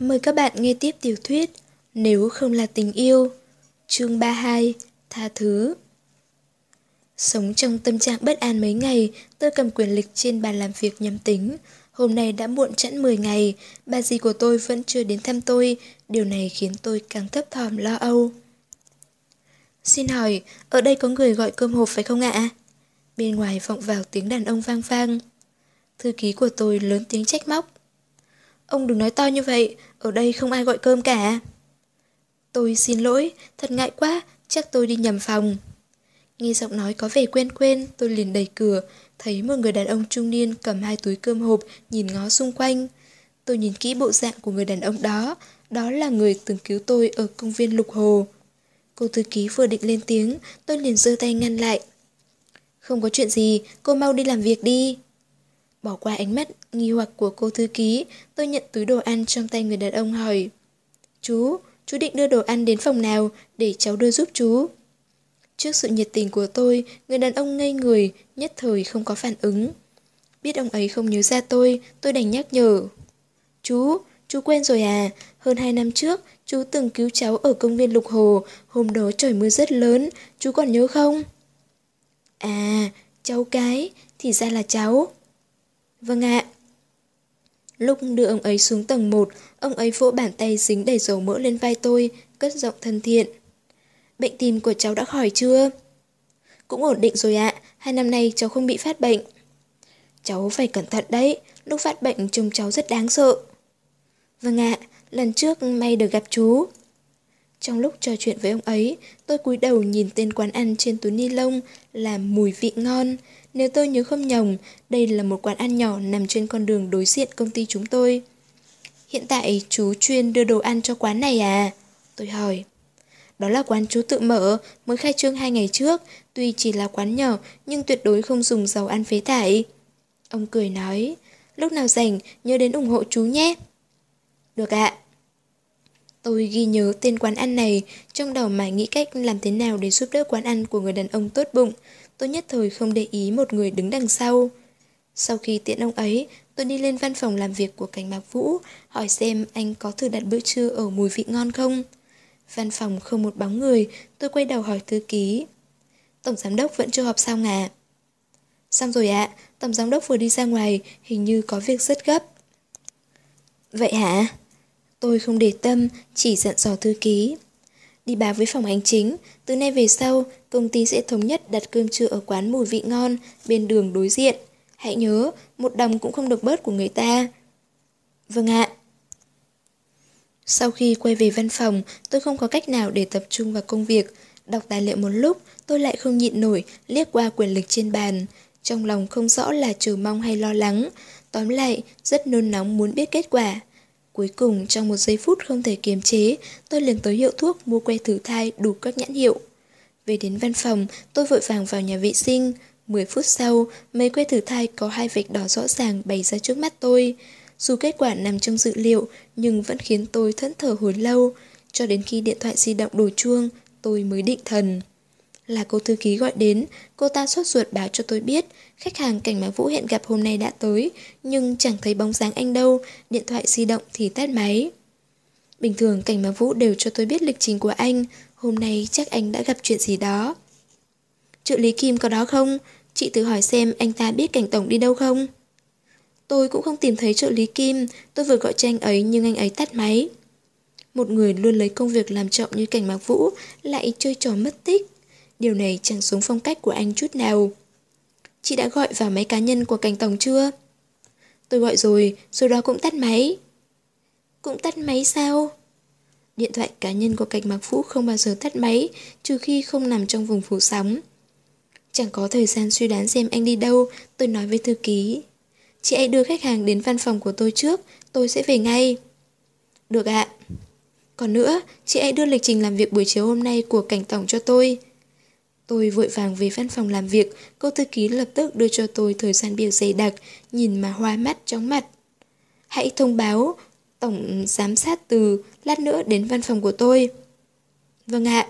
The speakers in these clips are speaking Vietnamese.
Mời các bạn nghe tiếp tiểu thuyết Nếu không là tình yêu Chương 32 Tha thứ Sống trong tâm trạng bất an mấy ngày, tôi cầm quyền lịch trên bàn làm việc nhắm tính. Hôm nay đã muộn chẵn 10 ngày, bà dì của tôi vẫn chưa đến thăm tôi, điều này khiến tôi càng thấp thỏm lo âu. Xin hỏi, ở đây có người gọi cơm hộp phải không ạ? Bên ngoài vọng vào tiếng đàn ông vang vang. Thư ký của tôi lớn tiếng trách móc. Ông đừng nói to như vậy, ở đây không ai gọi cơm cả. Tôi xin lỗi, thật ngại quá, chắc tôi đi nhầm phòng. Nghe giọng nói có vẻ quen quen tôi liền đẩy cửa, thấy một người đàn ông trung niên cầm hai túi cơm hộp nhìn ngó xung quanh. Tôi nhìn kỹ bộ dạng của người đàn ông đó, đó là người từng cứu tôi ở công viên Lục Hồ. Cô thư ký vừa định lên tiếng, tôi liền giơ tay ngăn lại. Không có chuyện gì, cô mau đi làm việc đi. Bỏ qua ánh mắt nghi hoặc của cô thư ký, tôi nhận túi đồ ăn trong tay người đàn ông hỏi. Chú, chú định đưa đồ ăn đến phòng nào để cháu đưa giúp chú? Trước sự nhiệt tình của tôi, người đàn ông ngây người, nhất thời không có phản ứng. Biết ông ấy không nhớ ra tôi, tôi đành nhắc nhở. Chú, chú quên rồi à, hơn hai năm trước, chú từng cứu cháu ở công viên Lục Hồ, hôm đó trời mưa rất lớn, chú còn nhớ không? À, cháu cái, thì ra là cháu. Vâng ạ. Lúc đưa ông ấy xuống tầng 1, ông ấy vỗ bàn tay dính đầy dầu mỡ lên vai tôi, cất giọng thân thiện. Bệnh tim của cháu đã khỏi chưa? Cũng ổn định rồi ạ, hai năm nay cháu không bị phát bệnh. Cháu phải cẩn thận đấy, lúc phát bệnh trông cháu rất đáng sợ. Vâng ạ, lần trước may được gặp chú. Trong lúc trò chuyện với ông ấy, tôi cúi đầu nhìn tên quán ăn trên túi ni lông là mùi vị ngon. Nếu tôi nhớ không nhầm, đây là một quán ăn nhỏ nằm trên con đường đối diện công ty chúng tôi. Hiện tại chú chuyên đưa đồ ăn cho quán này à? Tôi hỏi. Đó là quán chú tự mở, mới khai trương hai ngày trước, tuy chỉ là quán nhỏ nhưng tuyệt đối không dùng dầu ăn phế thải. Ông cười nói, lúc nào rảnh nhớ đến ủng hộ chú nhé. Được ạ. Tôi ghi nhớ tên quán ăn này, trong đầu mải nghĩ cách làm thế nào để giúp đỡ quán ăn của người đàn ông tốt bụng. Tôi nhất thời không để ý một người đứng đằng sau. Sau khi tiện ông ấy, tôi đi lên văn phòng làm việc của cảnh Mạc Vũ, hỏi xem anh có thử đặt bữa trưa ở mùi vị ngon không. Văn phòng không một bóng người, tôi quay đầu hỏi thư ký. Tổng giám đốc vẫn chưa họp xong à? Xong rồi ạ, tổng giám đốc vừa đi ra ngoài, hình như có việc rất gấp. Vậy hả? Tôi không để tâm, chỉ dặn dò thư ký. Đi báo với phòng hành chính, từ nay về sau, công ty sẽ thống nhất đặt cơm trưa ở quán mùi vị ngon, bên đường đối diện. Hãy nhớ, một đồng cũng không được bớt của người ta. Vâng ạ. Sau khi quay về văn phòng, tôi không có cách nào để tập trung vào công việc. Đọc tài liệu một lúc, tôi lại không nhịn nổi, liếc qua quyền lực trên bàn. Trong lòng không rõ là chờ mong hay lo lắng. Tóm lại, rất nôn nóng muốn biết kết quả. Cuối cùng, trong một giây phút không thể kiềm chế, tôi liền tới hiệu thuốc mua que thử thai đủ các nhãn hiệu. Về đến văn phòng, tôi vội vàng vào nhà vệ sinh. 10 phút sau, mấy que thử thai có hai vạch đỏ rõ ràng bày ra trước mắt tôi. Dù kết quả nằm trong dự liệu, nhưng vẫn khiến tôi thẫn thờ hồi lâu. Cho đến khi điện thoại di động đổ chuông, tôi mới định thần. Là cô thư ký gọi đến, cô ta sốt ruột báo cho tôi biết khách hàng cảnh mà Vũ hẹn gặp hôm nay đã tới, nhưng chẳng thấy bóng dáng anh đâu, điện thoại di động thì tắt máy. Bình thường cảnh mà Vũ đều cho tôi biết lịch trình của anh, hôm nay chắc anh đã gặp chuyện gì đó. Trợ lý Kim có đó không? Chị tự hỏi xem anh ta biết cảnh tổng đi đâu không? Tôi cũng không tìm thấy trợ lý Kim, tôi vừa gọi cho anh ấy nhưng anh ấy tắt máy. Một người luôn lấy công việc làm trọng như cảnh Mạc Vũ lại chơi trò mất tích. Điều này chẳng xuống phong cách của anh chút nào. Chị đã gọi vào máy cá nhân của cảnh tổng chưa? Tôi gọi rồi, rồi đó cũng tắt máy. Cũng tắt máy sao? Điện thoại cá nhân của cảnh Mạc Vũ không bao giờ tắt máy, trừ khi không nằm trong vùng phủ sóng. Chẳng có thời gian suy đoán xem anh đi đâu, tôi nói với thư ký. Chị hãy đưa khách hàng đến văn phòng của tôi trước, tôi sẽ về ngay. Được ạ. Còn nữa, chị hãy đưa lịch trình làm việc buổi chiều hôm nay của cảnh tổng cho tôi. Tôi vội vàng về văn phòng làm việc, cô thư ký lập tức đưa cho tôi thời gian biểu dày đặc, nhìn mà hoa mắt chóng mặt. Hãy thông báo tổng giám sát từ lát nữa đến văn phòng của tôi. Vâng ạ.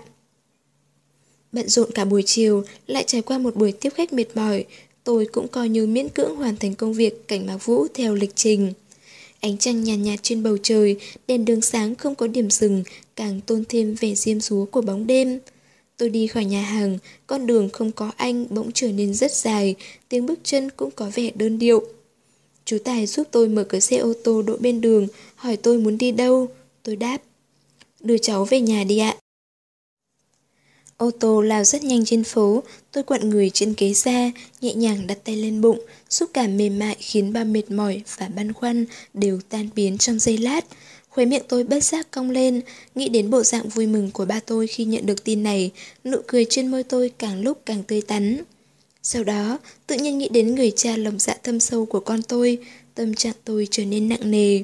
Bận rộn cả buổi chiều, lại trải qua một buổi tiếp khách mệt mỏi, tôi cũng coi như miễn cưỡng hoàn thành công việc cảnh báo vũ theo lịch trình. Ánh trăng nhàn nhạt, nhạt trên bầu trời, đèn đường sáng không có điểm dừng, càng tôn thêm vẻ diêm dúa của bóng đêm. Tôi đi khỏi nhà hàng, con đường không có anh bỗng trở nên rất dài, tiếng bước chân cũng có vẻ đơn điệu. Chú Tài giúp tôi mở cửa xe ô tô đỗ bên đường, hỏi tôi muốn đi đâu. Tôi đáp, đưa cháu về nhà đi ạ. Ô tô lao rất nhanh trên phố, tôi quặn người trên ghế ra, nhẹ nhàng đặt tay lên bụng, xúc cảm mềm mại khiến bao mệt mỏi và băn khoăn đều tan biến trong giây lát. Khóe miệng tôi bất giác cong lên, nghĩ đến bộ dạng vui mừng của ba tôi khi nhận được tin này, nụ cười trên môi tôi càng lúc càng tươi tắn. Sau đó, tự nhiên nghĩ đến người cha lòng dạ thâm sâu của con tôi, tâm trạng tôi trở nên nặng nề.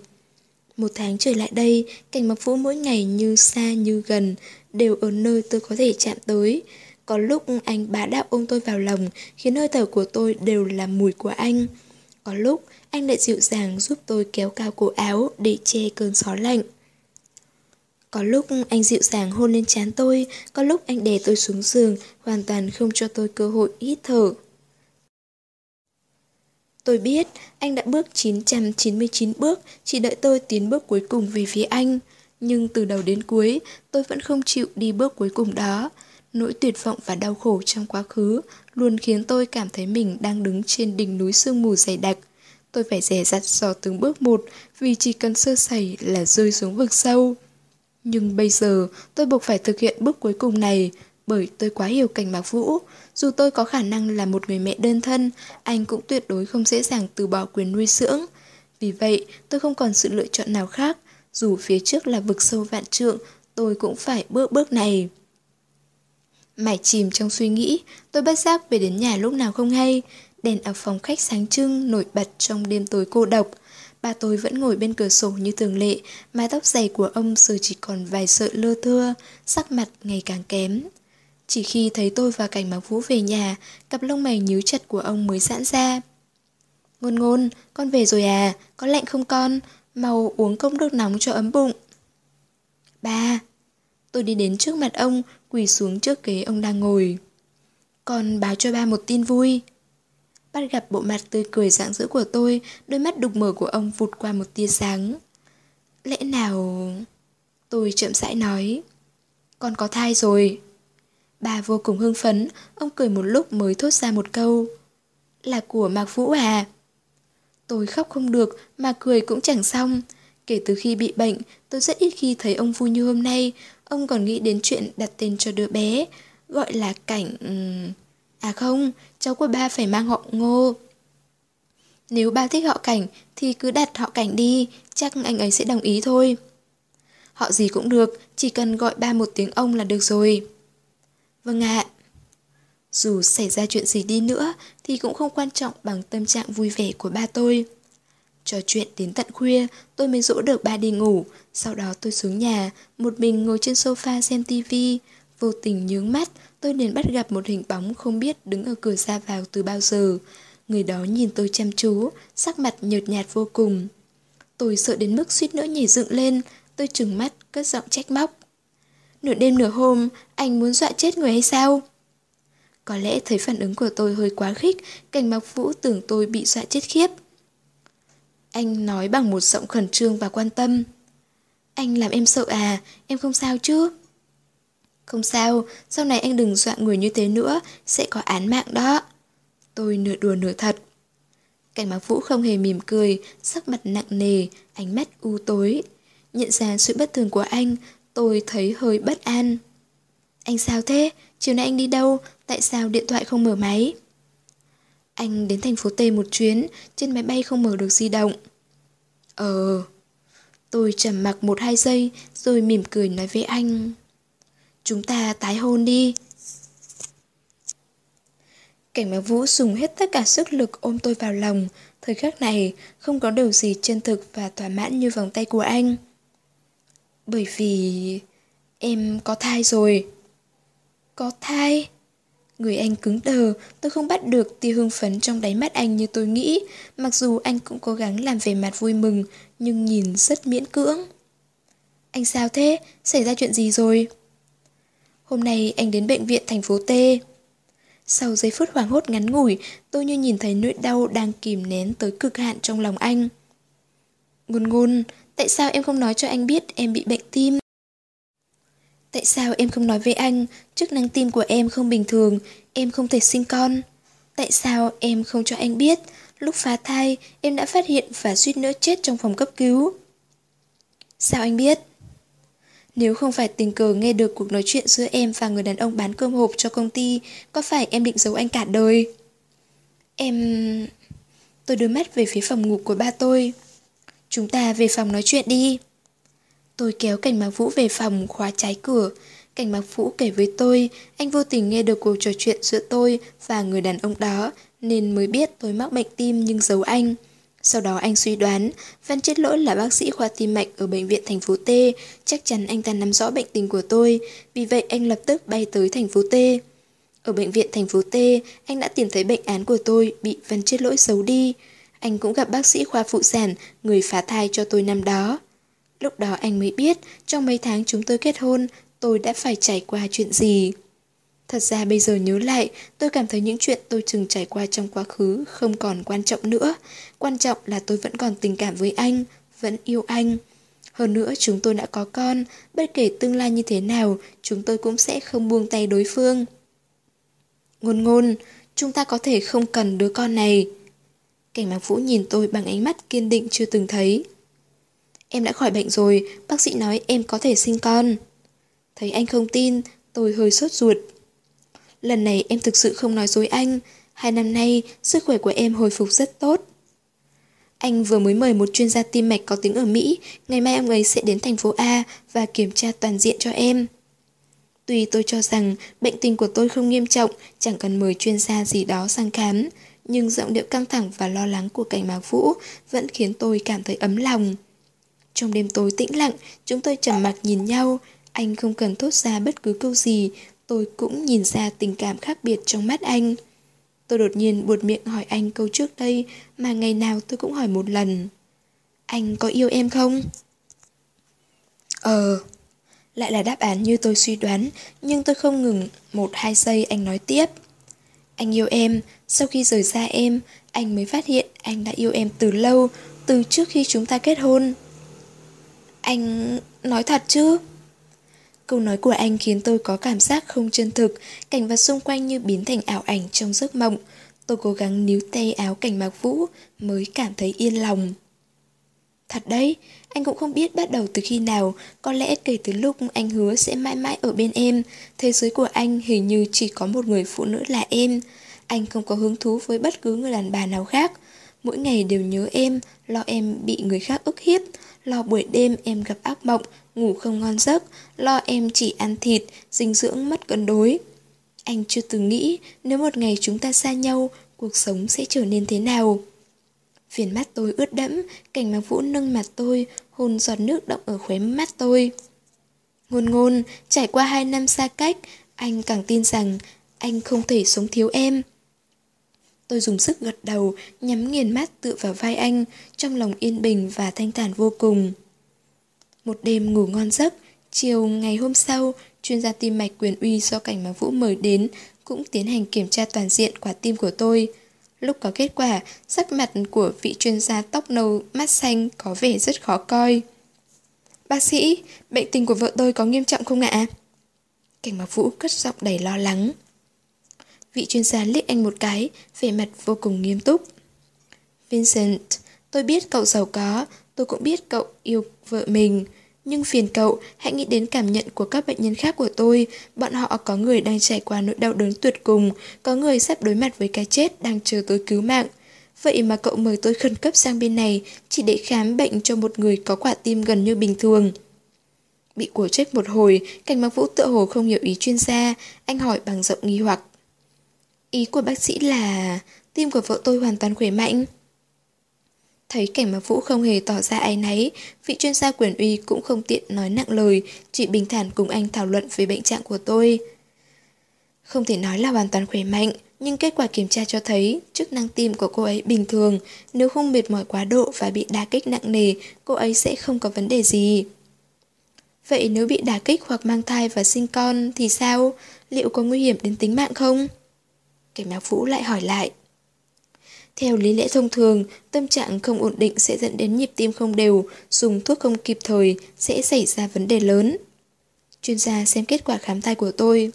Một tháng trở lại đây, cảnh mặc vũ mỗi ngày như xa như gần, đều ở nơi tôi có thể chạm tới. Có lúc anh bá đạo ôm tôi vào lòng, khiến hơi thở của tôi đều là mùi của anh. Có lúc, anh lại dịu dàng giúp tôi kéo cao cổ áo để che cơn gió lạnh. Có lúc anh dịu dàng hôn lên trán tôi, có lúc anh đè tôi xuống giường, hoàn toàn không cho tôi cơ hội hít thở. Tôi biết anh đã bước 999 bước, chỉ đợi tôi tiến bước cuối cùng về phía anh. Nhưng từ đầu đến cuối, tôi vẫn không chịu đi bước cuối cùng đó. Nỗi tuyệt vọng và đau khổ trong quá khứ luôn khiến tôi cảm thấy mình đang đứng trên đỉnh núi sương mù dày đặc. Tôi phải dè dặt dò từng bước một vì chỉ cần sơ sẩy là rơi xuống vực sâu. Nhưng bây giờ tôi buộc phải thực hiện bước cuối cùng này bởi tôi quá hiểu cảnh Mạc Vũ. Dù tôi có khả năng là một người mẹ đơn thân, anh cũng tuyệt đối không dễ dàng từ bỏ quyền nuôi dưỡng. Vì vậy, tôi không còn sự lựa chọn nào khác. Dù phía trước là vực sâu vạn trượng, tôi cũng phải bước bước này. Mải chìm trong suy nghĩ, tôi bất giác về đến nhà lúc nào không hay. Đèn ở phòng khách sáng trưng, nổi bật trong đêm tối cô độc. Ba tôi vẫn ngồi bên cửa sổ như thường lệ, mái tóc dày của ông giờ chỉ còn vài sợi lơ thưa, sắc mặt ngày càng kém. Chỉ khi thấy tôi và cảnh mặc vũ về nhà, cặp lông mày nhíu chặt của ông mới giãn ra. Ngôn ngôn, con về rồi à, có lạnh không con? Mau uống cốc nước nóng cho ấm bụng. Ba, tôi đi đến trước mặt ông, quỳ xuống trước ghế ông đang ngồi. Con báo cho ba một tin vui. Bắt gặp bộ mặt tươi cười rạng rỡ của tôi, đôi mắt đục mở của ông vụt qua một tia sáng. Lẽ nào... Tôi chậm rãi nói. Con có thai rồi. Bà vô cùng hưng phấn, ông cười một lúc mới thốt ra một câu. Là của Mạc Vũ à? Tôi khóc không được, mà cười cũng chẳng xong. Kể từ khi bị bệnh, tôi rất ít khi thấy ông vui như hôm nay. Ông còn nghĩ đến chuyện đặt tên cho đứa bé, gọi là cảnh... À không, cháu của ba phải mang họ ngô. Nếu ba thích họ cảnh thì cứ đặt họ cảnh đi, chắc anh ấy sẽ đồng ý thôi. Họ gì cũng được, chỉ cần gọi ba một tiếng ông là được rồi. Vâng ạ. Dù xảy ra chuyện gì đi nữa thì cũng không quan trọng bằng tâm trạng vui vẻ của ba tôi. Trò chuyện đến tận khuya, tôi mới dỗ được ba đi ngủ. Sau đó tôi xuống nhà, một mình ngồi trên sofa xem tivi. Vô tình nhướng mắt, tôi liền bắt gặp một hình bóng không biết đứng ở cửa ra vào từ bao giờ. Người đó nhìn tôi chăm chú, sắc mặt nhợt nhạt vô cùng. Tôi sợ đến mức suýt nữa nhảy dựng lên, tôi trừng mắt, cất giọng trách móc. Nửa đêm nửa hôm, anh muốn dọa chết người hay sao? Có lẽ thấy phản ứng của tôi hơi quá khích, cảnh mặc vũ tưởng tôi bị dọa chết khiếp. Anh nói bằng một giọng khẩn trương và quan tâm. Anh làm em sợ à, em không sao chứ? Không sao, sau này anh đừng dọa người như thế nữa, sẽ có án mạng đó. Tôi nửa đùa nửa thật. Cảnh báo vũ không hề mỉm cười, sắc mặt nặng nề, ánh mắt u tối. Nhận ra sự bất thường của anh, tôi thấy hơi bất an. Anh sao thế? Chiều nay anh đi đâu? Tại sao điện thoại không mở máy? Anh đến thành phố T một chuyến, trên máy bay không mở được di động. Ờ... Tôi trầm mặc một hai giây, rồi mỉm cười nói với anh. Chúng ta tái hôn đi. Cảnh báo Vũ dùng hết tất cả sức lực ôm tôi vào lòng. Thời khắc này, không có điều gì chân thực và thỏa mãn như vòng tay của anh. Bởi vì... em có thai rồi. Có thai? Người anh cứng đờ, tôi không bắt được tia hưng phấn trong đáy mắt anh như tôi nghĩ, mặc dù anh cũng cố gắng làm vẻ mặt vui mừng, nhưng nhìn rất miễn cưỡng. Anh sao thế? Xảy ra chuyện gì rồi? Hôm nay anh đến bệnh viện thành phố T. Sau giây phút hoảng hốt ngắn ngủi, tôi như nhìn thấy nỗi đau đang kìm nén tới cực hạn trong lòng anh. Ngôn ngôn, tại sao em không nói cho anh biết em bị bệnh tim? Tại sao em không nói với anh, chức năng tim của em không bình thường, em không thể sinh con? Tại sao em không cho anh biết, lúc phá thai em đã phát hiện và suýt nữa chết trong phòng cấp cứu? Sao anh biết? Nếu không phải tình cờ nghe được cuộc nói chuyện giữa em và người đàn ông bán cơm hộp cho công ty, có phải em định giấu anh cả đời? Em... Tôi đưa mắt về phía phòng ngủ của ba tôi. Chúng ta về phòng nói chuyện đi. Tôi kéo cảnh mạc vũ về phòng khóa trái cửa. Cảnh mạc vũ kể với tôi, anh vô tình nghe được cuộc trò chuyện giữa tôi và người đàn ông đó, nên mới biết tôi mắc bệnh tim nhưng giấu anh. Sau đó anh suy đoán, Văn Chết Lỗi là bác sĩ khoa tim mạch ở bệnh viện thành phố T, chắc chắn anh ta nắm rõ bệnh tình của tôi, vì vậy anh lập tức bay tới thành phố T. Ở bệnh viện thành phố T, anh đã tìm thấy bệnh án của tôi bị Văn Chết Lỗi giấu đi. Anh cũng gặp bác sĩ khoa phụ sản, người phá thai cho tôi năm đó. Lúc đó anh mới biết, trong mấy tháng chúng tôi kết hôn, tôi đã phải trải qua chuyện gì. Thật ra bây giờ nhớ lại, tôi cảm thấy những chuyện tôi từng trải qua trong quá khứ không còn quan trọng nữa. Quan trọng là tôi vẫn còn tình cảm với anh, vẫn yêu anh. Hơn nữa chúng tôi đã có con, bất kể tương lai như thế nào, chúng tôi cũng sẽ không buông tay đối phương. Ngôn ngôn, chúng ta có thể không cần đứa con này. Cảnh Mạc Vũ nhìn tôi bằng ánh mắt kiên định chưa từng thấy. Em đã khỏi bệnh rồi, bác sĩ nói em có thể sinh con. Thấy anh không tin, tôi hơi sốt ruột. Lần này em thực sự không nói dối anh. Hai năm nay, sức khỏe của em hồi phục rất tốt. Anh vừa mới mời một chuyên gia tim mạch có tiếng ở Mỹ, ngày mai ông ấy sẽ đến thành phố A và kiểm tra toàn diện cho em. Tuy tôi cho rằng bệnh tình của tôi không nghiêm trọng, chẳng cần mời chuyên gia gì đó sang khám, nhưng giọng điệu căng thẳng và lo lắng của cảnh mạc vũ vẫn khiến tôi cảm thấy ấm lòng. Trong đêm tối tĩnh lặng, chúng tôi trầm mặc nhìn nhau, anh không cần thốt ra bất cứ câu gì, tôi cũng nhìn ra tình cảm khác biệt trong mắt anh. Tôi đột nhiên buột miệng hỏi anh câu trước đây mà ngày nào tôi cũng hỏi một lần. Anh có yêu em không? Ờ... Lại là đáp án như tôi suy đoán, nhưng tôi không ngừng một hai giây anh nói tiếp. Anh yêu em, sau khi rời xa em, anh mới phát hiện anh đã yêu em từ lâu, từ trước khi chúng ta kết hôn. Anh nói thật chứ? Câu nói của anh khiến tôi có cảm giác không chân thực, cảnh vật xung quanh như biến thành ảo ảnh trong giấc mộng. Tôi cố gắng níu tay áo cảnh mạc vũ mới cảm thấy yên lòng. Thật đấy, anh cũng không biết bắt đầu từ khi nào, có lẽ kể từ lúc anh hứa sẽ mãi mãi ở bên em, thế giới của anh hình như chỉ có một người phụ nữ là em. Anh không có hứng thú với bất cứ người đàn bà nào khác. Mỗi ngày đều nhớ em, lo em bị người khác ức hiếp, lo buổi đêm em gặp ác mộng, ngủ không ngon giấc, lo em chỉ ăn thịt, dinh dưỡng mất cân đối. Anh chưa từng nghĩ nếu một ngày chúng ta xa nhau, cuộc sống sẽ trở nên thế nào. Viền mắt tôi ướt đẫm, cảnh mạc vũ nâng mặt tôi, hôn giọt nước động ở khóe mắt tôi. Ngôn ngôn, trải qua hai năm xa cách, anh càng tin rằng anh không thể sống thiếu em. Tôi dùng sức gật đầu, nhắm nghiền mắt tựa vào vai anh, trong lòng yên bình và thanh thản vô cùng. Một đêm ngủ ngon giấc, chiều ngày hôm sau, chuyên gia tim mạch quyền uy do cảnh mà Vũ mời đến cũng tiến hành kiểm tra toàn diện quả tim của tôi. Lúc có kết quả, sắc mặt của vị chuyên gia tóc nâu mắt xanh có vẻ rất khó coi. Bác sĩ, bệnh tình của vợ tôi có nghiêm trọng không ạ? Cảnh mà Vũ cất giọng đầy lo lắng. Vị chuyên gia liếc anh một cái, vẻ mặt vô cùng nghiêm túc. Vincent, tôi biết cậu giàu có, tôi cũng biết cậu yêu vợ mình. Nhưng phiền cậu, hãy nghĩ đến cảm nhận của các bệnh nhân khác của tôi. Bọn họ có người đang trải qua nỗi đau đớn tuyệt cùng, có người sắp đối mặt với cái chết đang chờ tôi cứu mạng. Vậy mà cậu mời tôi khẩn cấp sang bên này chỉ để khám bệnh cho một người có quả tim gần như bình thường. Bị của trách một hồi, cảnh mặc vũ tựa hồ không hiểu ý chuyên gia, anh hỏi bằng giọng nghi hoặc. Ý của bác sĩ là tim của vợ tôi hoàn toàn khỏe mạnh. Thấy cảnh mà Vũ không hề tỏ ra áy náy, vị chuyên gia quyền uy cũng không tiện nói nặng lời, chỉ bình thản cùng anh thảo luận về bệnh trạng của tôi. Không thể nói là hoàn toàn khỏe mạnh, nhưng kết quả kiểm tra cho thấy chức năng tim của cô ấy bình thường, nếu không mệt mỏi quá độ và bị đả kích nặng nề, cô ấy sẽ không có vấn đề gì. Vậy nếu bị đả kích hoặc mang thai và sinh con thì sao? Liệu có nguy hiểm đến tính mạng không? Cảnh Mạc Vũ lại hỏi lại. Theo lý lẽ thông thường, tâm trạng không ổn định sẽ dẫn đến nhịp tim không đều, dùng thuốc không kịp thời sẽ xảy ra vấn đề lớn. Chuyên gia xem kết quả khám thai của tôi.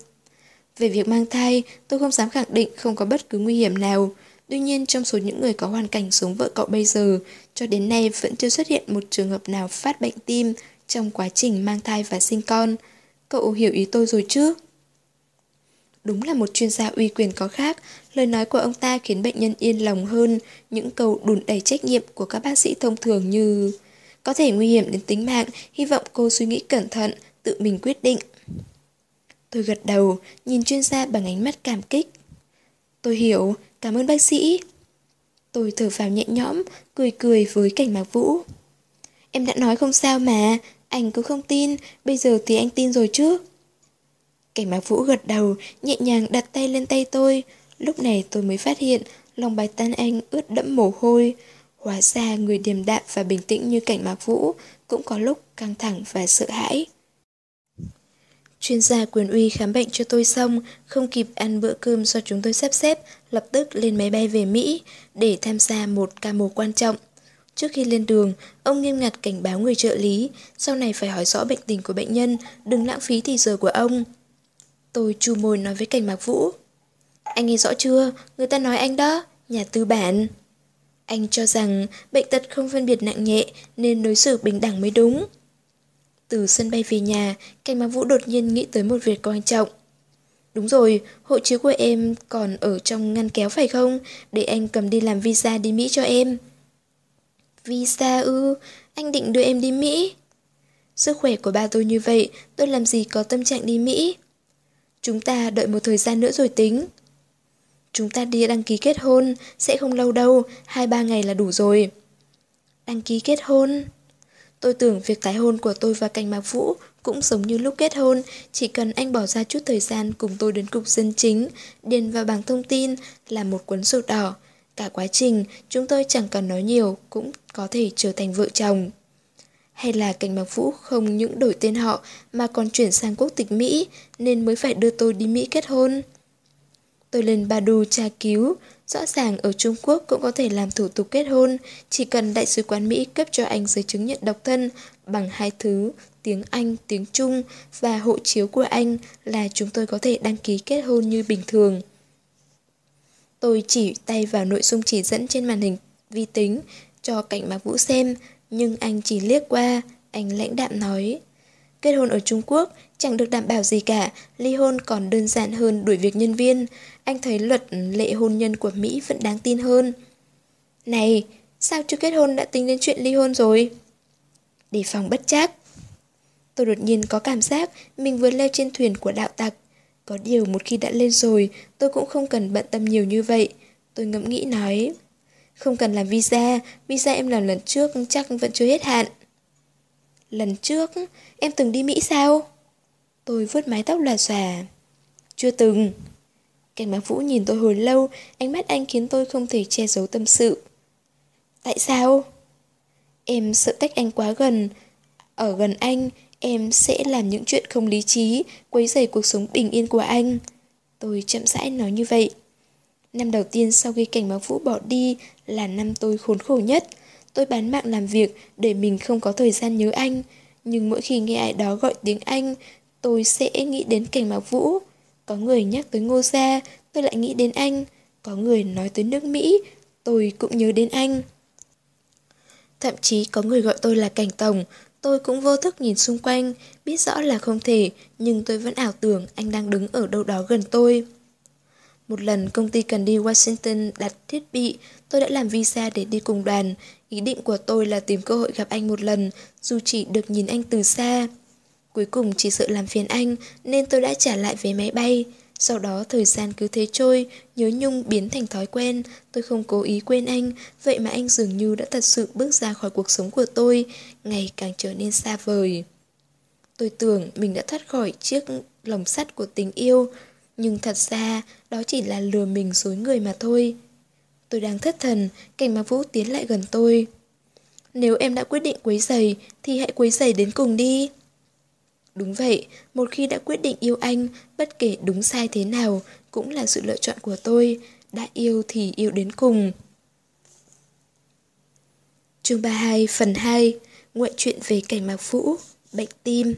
Về việc mang thai, tôi không dám khẳng định không có bất cứ nguy hiểm nào. Tuy nhiên, trong số những người có hoàn cảnh sống vợ cậu bây giờ, cho đến nay vẫn chưa xuất hiện một trường hợp nào phát bệnh tim trong quá trình mang thai và sinh con. Cậu hiểu ý tôi rồi chứ? Đúng là một chuyên gia uy quyền có khác, lời nói của ông ta khiến bệnh nhân yên lòng hơn những câu đùn đầy trách nhiệm của các bác sĩ thông thường như có thể nguy hiểm đến tính mạng, hy vọng cô suy nghĩ cẩn thận, tự mình quyết định. Tôi gật đầu, nhìn chuyên gia bằng ánh mắt cảm kích. Tôi hiểu, cảm ơn bác sĩ. Tôi thở vào nhẹ nhõm, cười cười với cảnh mạc vũ. Em đã nói không sao mà, anh cứ không tin, bây giờ thì anh tin rồi chứ. Cảnh mạc vũ gật đầu, nhẹ nhàng đặt tay lên tay tôi. Lúc này tôi mới phát hiện, lòng bài tan anh ướt đẫm mồ hôi. Hóa ra người điềm đạm và bình tĩnh như cảnh mạc vũ cũng có lúc căng thẳng và sợ hãi. Chuyên gia quyền uy khám bệnh cho tôi xong, không kịp ăn bữa cơm do chúng tôi sắp xếp, lập tức lên máy bay về Mỹ để tham gia một ca mổ quan trọng. Trước khi lên đường, ông nghiêm ngặt cảnh báo người trợ lý, sau này phải hỏi rõ bệnh tình của bệnh nhân, đừng lãng phí thì giờ của ông. Tôi chu môi nói với cảnh mạc vũ. Anh nghe rõ chưa? Người ta nói anh đó, nhà tư bản. Anh cho rằng bệnh tật không phân biệt nặng nhẹ nên đối xử bình đẳng mới đúng. Từ sân bay về nhà, Cảnh Mạc Vũ đột nhiên nghĩ tới một việc quan trọng. Đúng rồi, hộ chiếu của em còn ở trong ngăn kéo phải không? Để anh cầm đi làm visa đi Mỹ cho em. Visa ư, anh định đưa em đi Mỹ. Sức khỏe của ba tôi như vậy, tôi làm gì có tâm trạng đi Mỹ. Chúng ta đợi một thời gian nữa rồi tính. Chúng ta đi đăng ký kết hôn, sẽ không lâu đâu, hai ba ngày là đủ rồi. Đăng ký kết hôn... Tôi tưởng việc tái hôn của tôi và Cảnh Mạc Vũ cũng giống như lúc kết hôn, chỉ cần anh bỏ ra chút thời gian cùng tôi đến cục dân chính, điền vào bảng thông tin là một cuốn sổ đỏ. Cả quá trình, chúng tôi chẳng cần nói nhiều, cũng có thể trở thành vợ chồng. Hay là Cảnh Mạc Vũ không những đổi tên họ mà còn chuyển sang quốc tịch Mỹ nên mới phải đưa tôi đi Mỹ kết hôn. Tôi lên Badu tra cứu, Rõ ràng ở Trung Quốc cũng có thể làm thủ tục kết hôn, chỉ cần Đại sứ quán Mỹ cấp cho anh giấy chứng nhận độc thân bằng hai thứ, tiếng Anh, tiếng Trung và hộ chiếu của anh là chúng tôi có thể đăng ký kết hôn như bình thường. Tôi chỉ tay vào nội dung chỉ dẫn trên màn hình vi tính cho cảnh Mạc Vũ xem, nhưng anh chỉ liếc qua, anh lãnh đạm nói. Kết hôn ở Trung Quốc chẳng được đảm bảo gì cả, ly hôn còn đơn giản hơn đuổi việc nhân viên. Anh thấy luật lệ hôn nhân của Mỹ vẫn đáng tin hơn. Này, sao chưa kết hôn đã tính đến chuyện ly hôn rồi? Để phòng bất chắc. Tôi đột nhiên có cảm giác mình vừa leo trên thuyền của đạo tặc. Có điều một khi đã lên rồi, tôi cũng không cần bận tâm nhiều như vậy. Tôi ngẫm nghĩ nói. Không cần làm visa, visa em làm lần trước chắc vẫn chưa hết hạn. Lần trước, em từng đi Mỹ sao? Tôi vuốt mái tóc là xòa. Chưa từng. Cảnh bác vũ nhìn tôi hồi lâu, ánh mắt anh khiến tôi không thể che giấu tâm sự. Tại sao? Em sợ tách anh quá gần. Ở gần anh, em sẽ làm những chuyện không lý trí, quấy rầy cuộc sống bình yên của anh. Tôi chậm rãi nói như vậy. Năm đầu tiên sau khi cảnh báo vũ bỏ đi là năm tôi khốn khổ nhất. Tôi bán mạng làm việc để mình không có thời gian nhớ anh. Nhưng mỗi khi nghe ai đó gọi tiếng Anh, tôi sẽ nghĩ đến cảnh mạc vũ. Có người nhắc tới ngô gia, tôi lại nghĩ đến anh. Có người nói tới nước Mỹ, tôi cũng nhớ đến anh. Thậm chí có người gọi tôi là cảnh tổng, tôi cũng vô thức nhìn xung quanh, biết rõ là không thể, nhưng tôi vẫn ảo tưởng anh đang đứng ở đâu đó gần tôi. Một lần công ty cần đi Washington đặt thiết bị, tôi đã làm visa để đi cùng đoàn. Ý định của tôi là tìm cơ hội gặp anh một lần, dù chỉ được nhìn anh từ xa. Cuối cùng chỉ sợ làm phiền anh, nên tôi đã trả lại vé máy bay. Sau đó thời gian cứ thế trôi, nhớ nhung biến thành thói quen, tôi không cố ý quên anh, vậy mà anh dường như đã thật sự bước ra khỏi cuộc sống của tôi, ngày càng trở nên xa vời. Tôi tưởng mình đã thoát khỏi chiếc lồng sắt của tình yêu, nhưng thật ra đó chỉ là lừa mình dối người mà thôi. Tôi đang thất thần, cảnh mà Vũ tiến lại gần tôi. Nếu em đã quyết định quấy giày, thì hãy quấy giày đến cùng đi. Đúng vậy, một khi đã quyết định yêu anh, bất kể đúng sai thế nào, cũng là sự lựa chọn của tôi. Đã yêu thì yêu đến cùng. Chương 32 phần 2 Ngoại truyện về cảnh mạc vũ Bệnh tim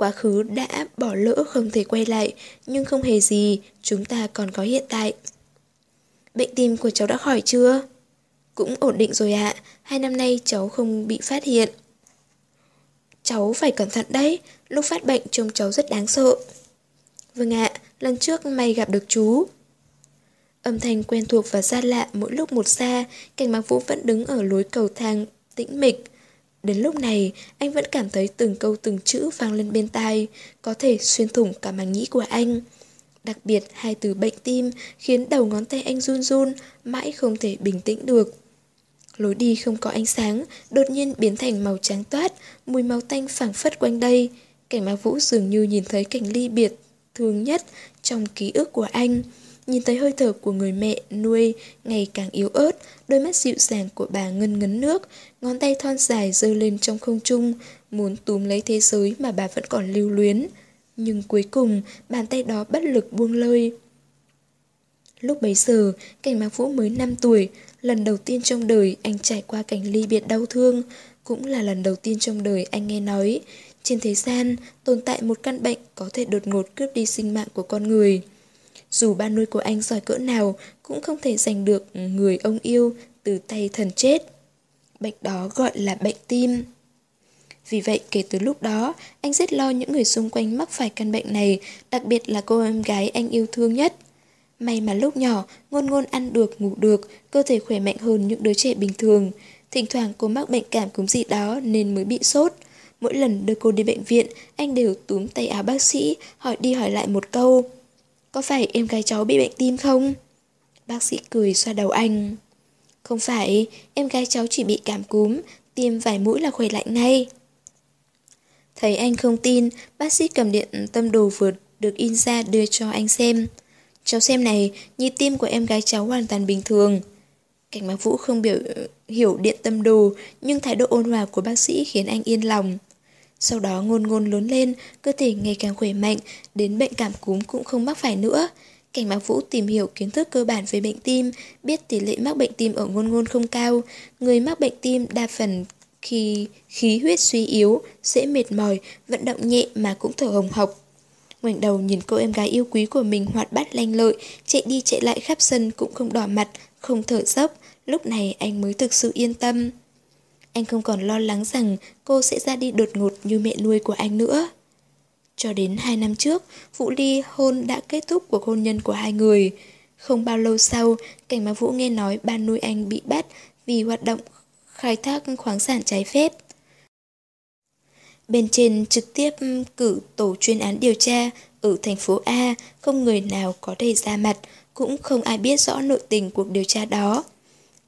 Quá khứ đã bỏ lỡ không thể quay lại Nhưng không hề gì Chúng ta còn có hiện tại. Bệnh tim của cháu đã khỏi chưa? Cũng ổn định rồi ạ. Hai năm nay cháu không bị phát hiện. Cháu phải cẩn thận đấy Lúc phát bệnh trông cháu rất đáng sợ. Vâng ạ Lần trước may gặp được chú. Âm thanh quen thuộc và xa lạ mỗi lúc một xa, cảnh mạc vũ vẫn đứng ở lối cầu thang, tĩnh mịch. Đến lúc này, anh vẫn cảm thấy từng câu từng chữ vang lên bên tai, có thể xuyên thủng cả màng nhĩ của anh. Đặc biệt, hai từ bệnh tim khiến đầu ngón tay anh run run, mãi không thể bình tĩnh được. Lối đi không có ánh sáng, đột nhiên biến thành màu trắng toát, mùi máu tanh phảng phất quanh đây. Cảnh mạc vũ dường như nhìn thấy cảnh ly biệt, thương nhất trong ký ức của anh. Nhìn thấy hơi thở của người mẹ nuôi ngày càng yếu ớt, đôi mắt dịu dàng của bà ngân ngấn nước, ngón tay thon dài giơ lên trong không trung, muốn túm lấy thế giới mà bà vẫn còn lưu luyến. Nhưng cuối cùng, bàn tay đó bất lực buông lơi. Lúc bấy giờ, cảnh mạc vũ mới 5 tuổi, lần đầu tiên trong đời anh trải qua cảnh ly biệt đau thương, cũng là lần đầu tiên trong đời anh nghe nói, trên thế gian tồn tại một căn bệnh có thể đột ngột cướp đi sinh mạng của con người. Dù ba nuôi của anh giỏi cỡ nào cũng không thể giành được người ông yêu từ tay thần chết. Bệnh đó gọi là bệnh tim. Vì vậy kể từ lúc đó, anh rất lo những người xung quanh mắc phải căn bệnh này, đặc biệt là cô em gái anh yêu thương nhất. May mà lúc nhỏ, ngôn ngôn ăn được, ngủ được, cơ thể khỏe mạnh hơn những đứa trẻ bình thường. Thỉnh thoảng cô mắc bệnh cảm cúm gì đó nên mới bị sốt. Mỗi lần đưa cô đi bệnh viện, anh đều túm tay áo bác sĩ, hỏi đi hỏi lại một câu. Có phải em gái cháu bị bệnh tim không? Bác sĩ cười xoa đầu anh. Không phải, em gái cháu chỉ bị cảm cúm, tiêm vài mũi là khỏe lại ngay. Thấy anh không tin, bác sĩ cầm điện tâm đồ vừa được in ra đưa cho anh xem. Cháu xem này, nhịp tim của em gái cháu hoàn toàn bình thường. Cảnh Mạc Vũ không biểu hiểu điện tâm đồ, nhưng thái độ ôn hòa của bác sĩ khiến anh yên lòng. Sau đó ngôn ngôn lớn lên, cơ thể ngày càng khỏe mạnh, đến bệnh cảm cúm cũng không mắc phải nữa. Cảnh Mạc Vũ tìm hiểu kiến thức cơ bản về bệnh tim, biết tỷ lệ mắc bệnh tim ở ngôn ngôn không cao. Người mắc bệnh tim đa phần khi khí huyết suy yếu, dễ mệt mỏi, vận động nhẹ mà cũng thở hồng hộc. Ngoảnh đầu nhìn cô em gái yêu quý của mình hoạt bát lanh lợi, chạy đi chạy lại khắp sân cũng không đỏ mặt, không thở dốc. Lúc này anh mới thực sự yên tâm. Anh không còn lo lắng rằng cô sẽ ra đi đột ngột như mẹ nuôi của anh nữa. Cho đến hai năm trước, vụ ly hôn đã kết thúc cuộc hôn nhân của hai người. Không bao lâu sau, cảnh mà Vũ nghe nói ba nuôi anh bị bắt vì hoạt động khai thác khoáng sản trái phép. Bên trên trực tiếp cử tổ chuyên án điều tra ở thành phố A, không người nào có thể ra mặt, cũng không ai biết rõ nội tình cuộc điều tra đó.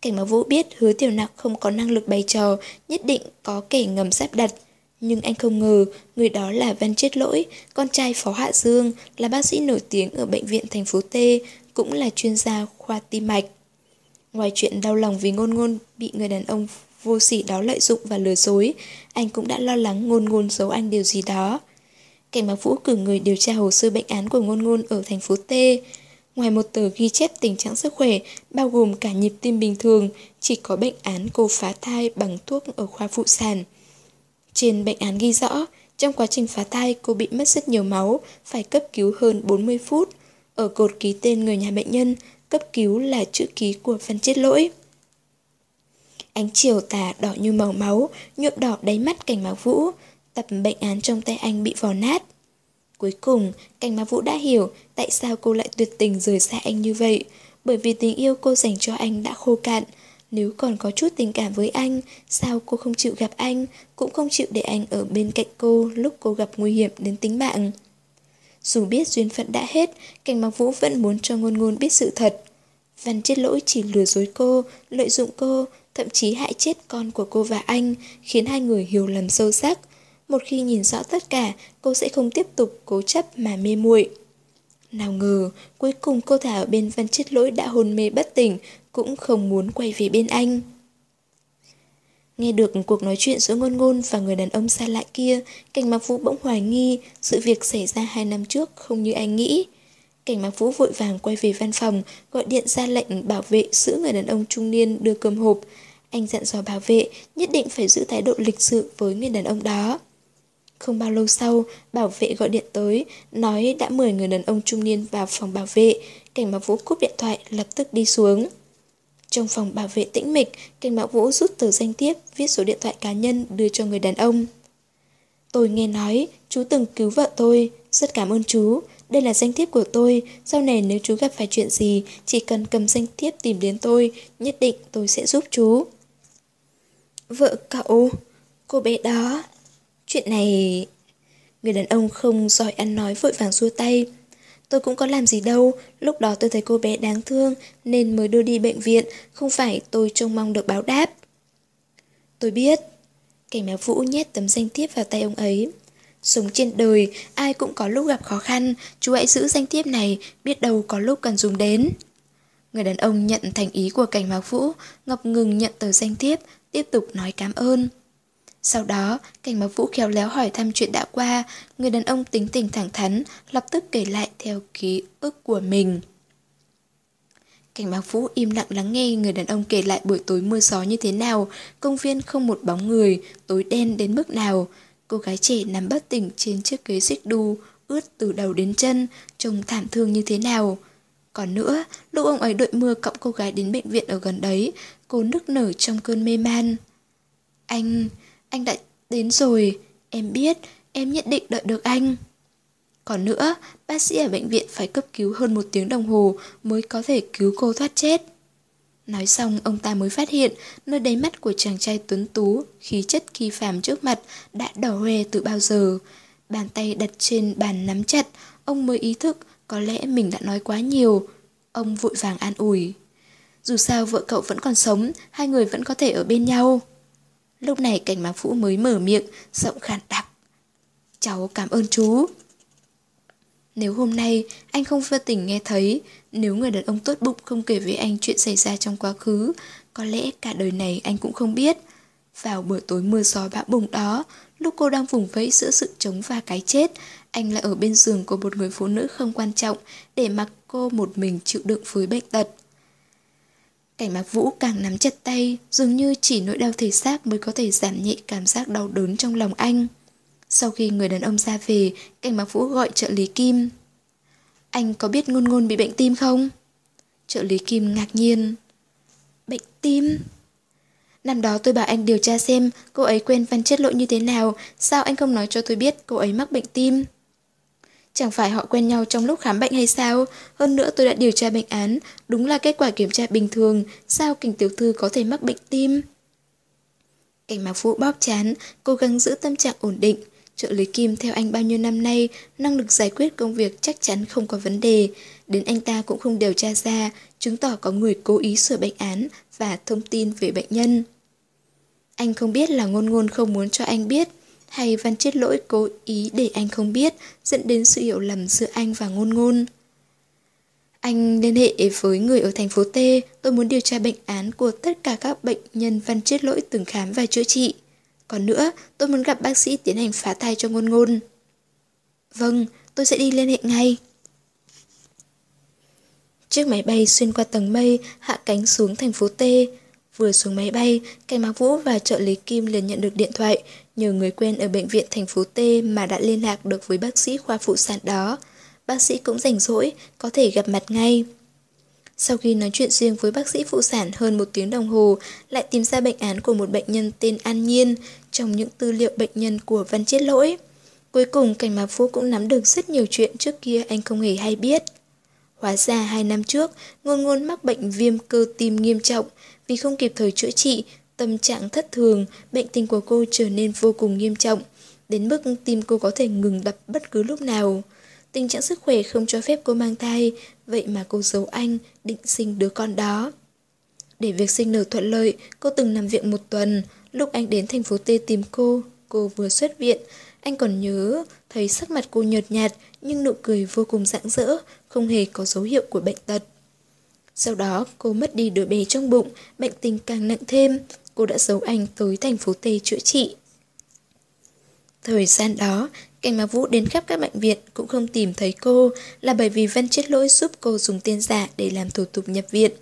Cảnh mà Vũ biết hứa tiểu nặc không có năng lực bày trò, nhất định có kẻ ngầm sắp đặt. Nhưng anh không ngờ, người đó là Văn Chết Lỗi, con trai Phó Hạ Dương, là bác sĩ nổi tiếng ở bệnh viện thành phố T, cũng là chuyên gia khoa tim mạch. Ngoài chuyện đau lòng vì ngôn ngôn bị người đàn ông vô sỉ đó lợi dụng và lừa dối, anh cũng đã lo lắng ngôn ngôn giấu anh điều gì đó. Cảnh Mạc Vũ cử người điều tra hồ sơ bệnh án của ngôn ngôn ở thành phố T. Ngoài một tờ ghi chép tình trạng sức khỏe, bao gồm cả nhịp tim bình thường, chỉ có bệnh án cô phá thai bằng thuốc ở khoa phụ sản. Trên bệnh án ghi rõ, trong quá trình phá thai cô bị mất rất nhiều máu, phải cấp cứu hơn 40 phút. Ở cột ký tên người nhà bệnh nhân, cấp cứu là chữ ký của phần chết lỗi. Ánh chiều tà đỏ như màu máu, nhuộm đỏ đáy mắt cảnh mạc vũ, tập bệnh án trong tay anh bị vò nát. Cuối cùng, cảnh mà vũ đã hiểu tại sao cô lại tuyệt tình rời xa anh như vậy, bởi vì tình yêu cô dành cho anh đã khô cạn. Nếu còn có chút tình cảm với anh, sao cô không chịu gặp anh, cũng không chịu để anh ở bên cạnh cô lúc cô gặp nguy hiểm đến tính mạng. Dù biết duyên phận đã hết, cảnh mặc vũ vẫn muốn cho ngôn ngôn biết sự thật. Văn chết lỗi chỉ lừa dối cô, lợi dụng cô, thậm chí hại chết con của cô và anh, khiến hai người hiểu lầm sâu sắc. Một khi nhìn rõ tất cả, cô sẽ không tiếp tục cố chấp mà mê muội. Nào ngờ, cuối cùng cô thả ở bên văn chết lỗi đã hôn mê bất tỉnh, cũng không muốn quay về bên anh. Nghe được cuộc nói chuyện giữa ngôn ngôn và người đàn ông xa lạ kia, cảnh mạc vũ bỗng hoài nghi sự việc xảy ra hai năm trước không như anh nghĩ. Cảnh Mạc Vũ vội vàng quay về văn phòng, gọi điện ra lệnh bảo vệ giữ người đàn ông trung niên đưa cơm hộp. Anh dặn dò bảo vệ nhất định phải giữ thái độ lịch sự với người đàn ông đó. Không bao lâu sau, bảo vệ gọi điện tới, nói đã mời người đàn ông trung niên vào phòng bảo vệ. Cảnh Mạc Vũ cúp điện thoại lập tức đi xuống. Trong phòng bảo vệ tĩnh mịch, Cảnh Mạc Vũ rút tờ danh thiếp, viết số điện thoại cá nhân đưa cho người đàn ông. Tôi nghe nói, chú từng cứu vợ tôi, rất cảm ơn chú. Đây là danh thiếp của tôi, sau này nếu chú gặp phải chuyện gì, chỉ cần cầm danh thiếp tìm đến tôi, nhất định tôi sẽ giúp chú. Vợ cậu, cô bé đó. Chuyện này... Người đàn ông không giỏi ăn nói vội vàng xua tay. Tôi cũng có làm gì đâu, lúc đó tôi thấy cô bé đáng thương nên mới đưa đi bệnh viện, không phải tôi trông mong được báo đáp. Tôi biết. Cảnh báo vũ nhét tấm danh thiếp vào tay ông ấy. Sống trên đời, ai cũng có lúc gặp khó khăn, chú hãy giữ danh thiếp này, biết đâu có lúc cần dùng đến. Người đàn ông nhận thành ý của cảnh mạc vũ, ngập ngừng nhận tờ danh thiếp, tiếp tục nói cảm ơn. Sau đó, cảnh báo vũ khéo léo hỏi thăm chuyện đã qua, người đàn ông tính tình thẳng thắn, lập tức kể lại theo ký ức của mình. Cảnh báo vũ im lặng lắng nghe người đàn ông kể lại buổi tối mưa gió như thế nào, công viên không một bóng người, tối đen đến mức nào. Cô gái trẻ nằm bất tỉnh trên chiếc ghế xích đu, ướt từ đầu đến chân, trông thảm thương như thế nào. Còn nữa, lúc ông ấy đội mưa cõng cô gái đến bệnh viện ở gần đấy, cô nức nở trong cơn mê man. Anh, anh đã đến rồi, em biết, em nhất định đợi được anh. Còn nữa, bác sĩ ở bệnh viện phải cấp cứu hơn một tiếng đồng hồ mới có thể cứu cô thoát chết. Nói xong ông ta mới phát hiện nơi đáy mắt của chàng trai tuấn tú, khí chất kỳ phàm trước mặt đã đỏ hoe từ bao giờ. Bàn tay đặt trên bàn nắm chặt, ông mới ý thức có lẽ mình đã nói quá nhiều. Ông vội vàng an ủi. Dù sao vợ cậu vẫn còn sống, hai người vẫn có thể ở bên nhau. Lúc này cảnh mạc phũ mới mở miệng, giọng khàn đặc. Cháu cảm ơn chú. Nếu hôm nay anh không vô tình nghe thấy, nếu người đàn ông tốt bụng không kể với anh chuyện xảy ra trong quá khứ, có lẽ cả đời này anh cũng không biết. Vào buổi tối mưa gió bão bùng đó, lúc cô đang vùng vẫy giữa sự chống và cái chết, anh lại ở bên giường của một người phụ nữ không quan trọng để mặc cô một mình chịu đựng với bệnh tật. Cảnh mạc vũ càng nắm chặt tay, dường như chỉ nỗi đau thể xác mới có thể giảm nhẹ cảm giác đau đớn trong lòng anh. Sau khi người đàn ông ra về, cảnh mạc vũ gọi trợ lý Kim. Anh có biết ngôn ngôn bị bệnh tim không? Trợ lý Kim ngạc nhiên. Bệnh tim? Năm đó tôi bảo anh điều tra xem cô ấy quên văn chết lỗi như thế nào, sao anh không nói cho tôi biết cô ấy mắc bệnh tim? Chẳng phải họ quen nhau trong lúc khám bệnh hay sao? Hơn nữa tôi đã điều tra bệnh án, đúng là kết quả kiểm tra bình thường, sao kình tiểu thư có thể mắc bệnh tim? Cảnh mạc phụ bóp chán, cố gắng giữ tâm trạng ổn định. Trợ lý Kim theo anh bao nhiêu năm nay, năng lực giải quyết công việc chắc chắn không có vấn đề. Đến anh ta cũng không điều tra ra, chứng tỏ có người cố ý sửa bệnh án và thông tin về bệnh nhân. Anh không biết là ngôn ngôn không muốn cho anh biết, hay văn chết lỗi cố ý để anh không biết, dẫn đến sự hiểu lầm giữa anh và ngôn ngôn. Anh liên hệ với người ở thành phố T, tôi muốn điều tra bệnh án của tất cả các bệnh nhân văn chết lỗi từng khám và chữa trị. Còn nữa, tôi muốn gặp bác sĩ tiến hành phá thai cho ngôn ngôn. Vâng, tôi sẽ đi liên hệ ngay. Chiếc máy bay xuyên qua tầng mây, hạ cánh xuống thành phố T. Vừa xuống máy bay, Cảnh Mạc Vũ và trợ lý Kim liền nhận được điện thoại, nhờ người quen ở bệnh viện thành phố T mà đã liên lạc được với bác sĩ khoa phụ sản đó. Bác sĩ cũng rảnh rỗi, có thể gặp mặt ngay. Sau khi nói chuyện riêng với bác sĩ phụ sản hơn một tiếng đồng hồ, lại tìm ra bệnh án của một bệnh nhân tên An Nhiên trong những tư liệu bệnh nhân của Văn Chiết Lỗi. Cuối cùng, Cảnh Mạc Phú cũng nắm được rất nhiều chuyện trước kia anh không hề hay biết. Hóa ra hai năm trước, ngôn ngôn mắc bệnh viêm cơ tim nghiêm trọng, vì không kịp thời chữa trị, tâm trạng thất thường, bệnh tình của cô trở nên vô cùng nghiêm trọng, đến mức tim cô có thể ngừng đập bất cứ lúc nào. Tình trạng sức khỏe không cho phép cô mang thai, vậy mà cô giấu anh, định sinh đứa con đó. Để việc sinh nở thuận lợi, cô từng nằm viện một tuần. Lúc anh đến thành phố T tìm cô, cô vừa xuất viện. Anh còn nhớ thấy sắc mặt cô nhợt nhạt nhưng nụ cười vô cùng rạng rỡ, không hề có dấu hiệu của bệnh tật. Sau đó cô mất đi đứa bé trong bụng, bệnh tình càng nặng thêm, cô đã giấu anh tới thành phố tây chữa trị. Thời gian đó, Cảnh Mạc Vũ đến khắp các bệnh viện cũng không tìm thấy cô là bởi vì Văn Chết Lỗi giúp cô dùng tên giả để làm thủ tục nhập viện.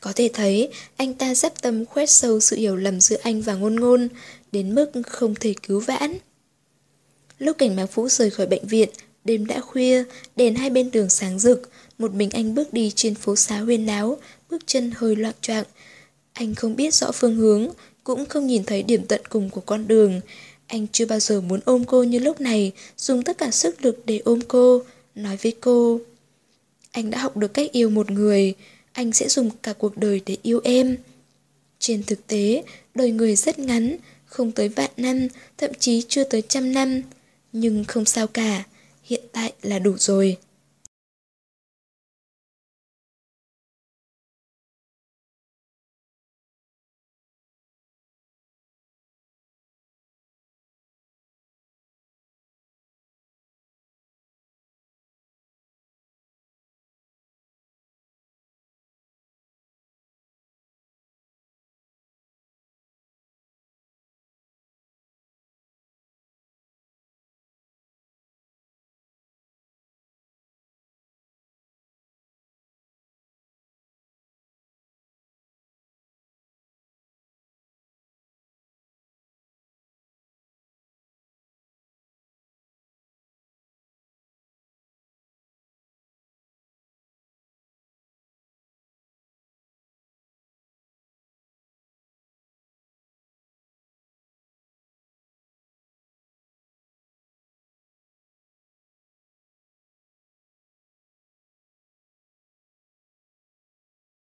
Có thể thấy, anh ta dắp tâm khoét sâu sự hiểu lầm giữa anh và ngôn ngôn, đến mức không thể cứu vãn. Lúc cảnh mạc vũ rời khỏi bệnh viện, đêm đã khuya, đèn hai bên đường sáng rực, một mình anh bước đi trên phố xá huyên náo, bước chân hơi loạn choạng. Anh không biết rõ phương hướng, cũng không nhìn thấy điểm tận cùng của con đường. Anh chưa bao giờ muốn ôm cô như lúc này, dùng tất cả sức lực để ôm cô, nói với cô. Anh đã học được cách yêu một người, anh sẽ dùng cả cuộc đời để yêu em. Trên thực tế, đời người rất ngắn, không tới vạn năm, thậm chí chưa tới trăm năm. Nhưng không sao cả, hiện tại là đủ rồi.